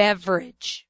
beverage.